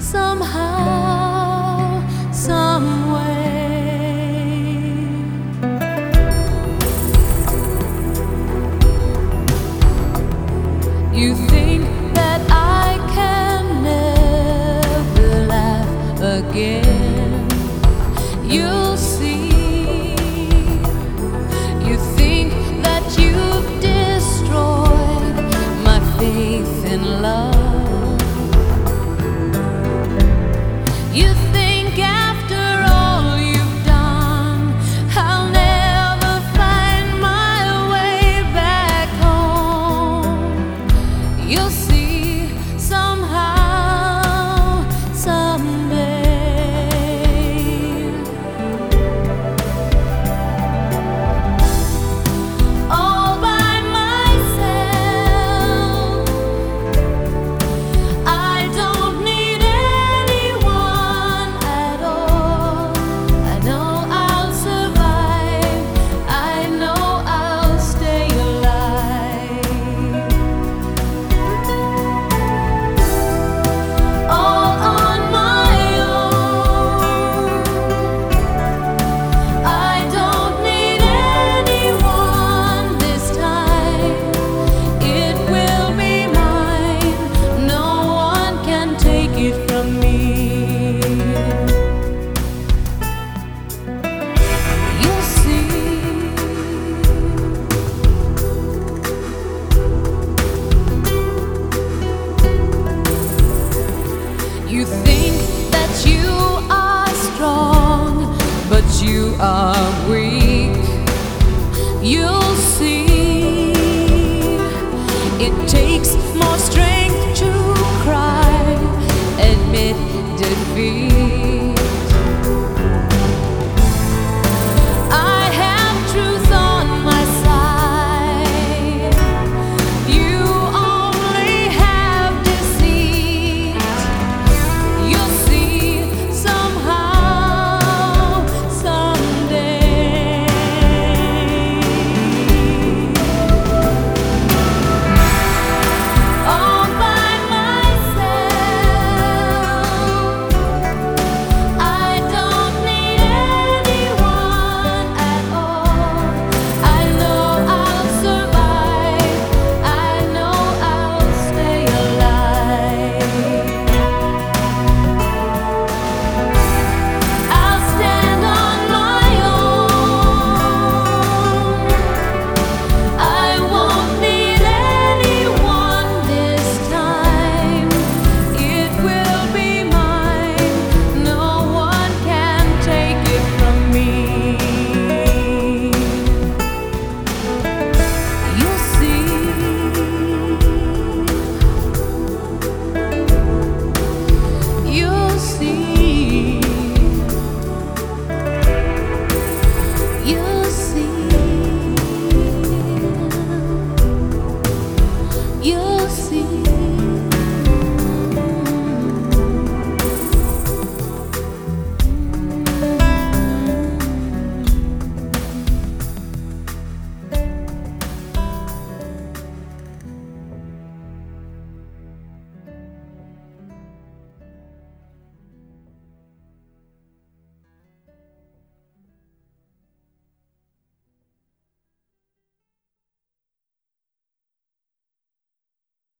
Somehow, some. You think that I can never laugh again. You'll see. You think that you are strong, but you are weak. You'll see.